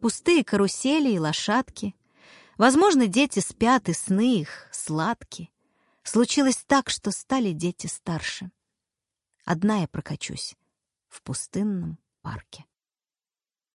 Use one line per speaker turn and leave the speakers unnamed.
Пустые карусели и лошадки. Возможно, дети спят, и сны их сладки. Случилось так, что стали дети старше. Одна я прокачусь в пустынном парке.